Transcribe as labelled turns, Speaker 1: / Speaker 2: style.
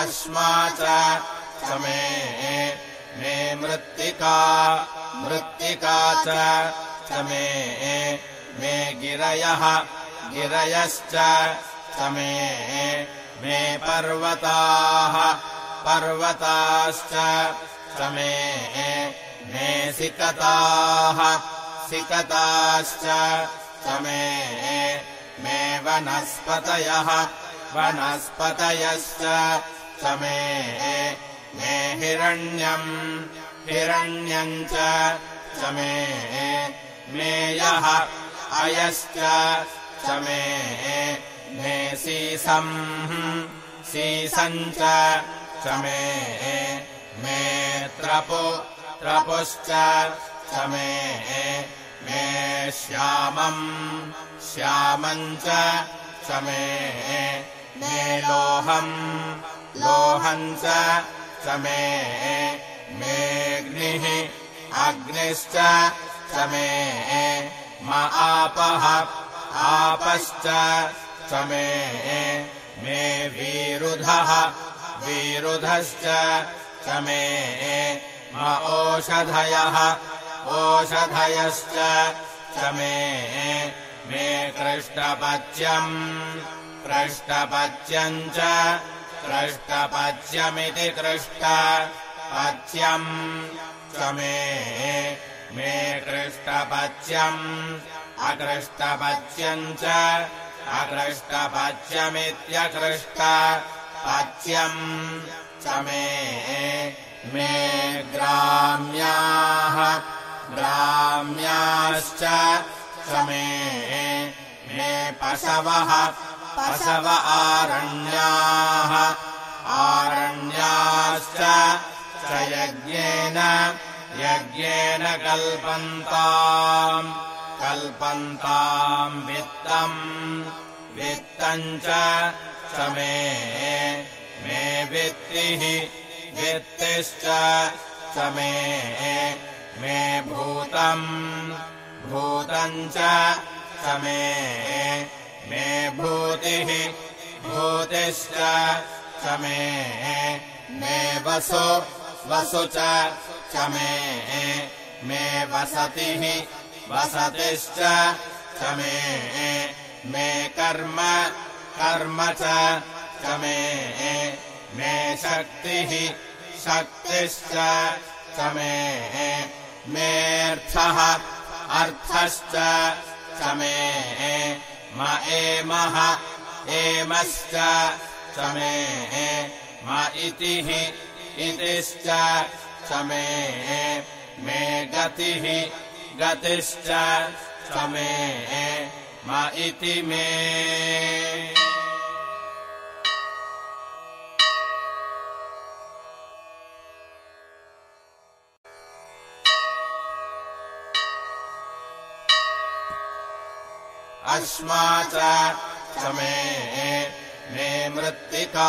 Speaker 1: अश्मा च मे मे मृत्तिका मृत्तिका च मे मे गिरयः गिरयश्च मे मे पर्वताः पर्वताश्च मे मे सिकताः सिकताश्च मे मे वनस्पतयः वनस्पतयश्च मे मे हिरण्यम् हिरण्यम् च मे मेयः अयश्च मे मे सीसम् सीसम् च मे मे त्रपु त्रपुश्च मे मे श्यामम् श्यामम् च मे मे लोहम् लोहम् च मे मेऽग्निः अग्निश्च मे म आपः आपश्च मे मे वीरुधः वीरुधश्च मे म ओषधयः ओषधयश्च मे मे कृष्णपच्यम् कृष्णपच्यम् च कृष्णपच्यमिति कृष्टपच्यम् मे मे कृष्टपच्यम् अकृष्टपच्यम् च अकृष्टपच्यमित्यकृष्टपच्यम् च मे मे ग्राम्याः ग्राम्याश्च मे मे पशवः पशव आरण्याः आरण्याश्च च यज्ञेन यज्ञेन कल्पन्ताम्। कल्पन्ताम् वित्तम् वित्तम् च मे मे वित्तिः वित्तिश्च च मे मे भूतम् भूतम् च मे मे भूतिः भूतिश्च च मे वसु वसु च मे मे वसतिः वसतिश्च च मे मे कर्म कर्म च मे मे शक्तिः शक्तिश्च च मे मेऽर्थः अर्थश्च च मे म एमः एमश्च च मे इतिः इतिश्च च मे गतिः गतिश्च च मे म इति मे अश्मा च मे मे मृत्तिका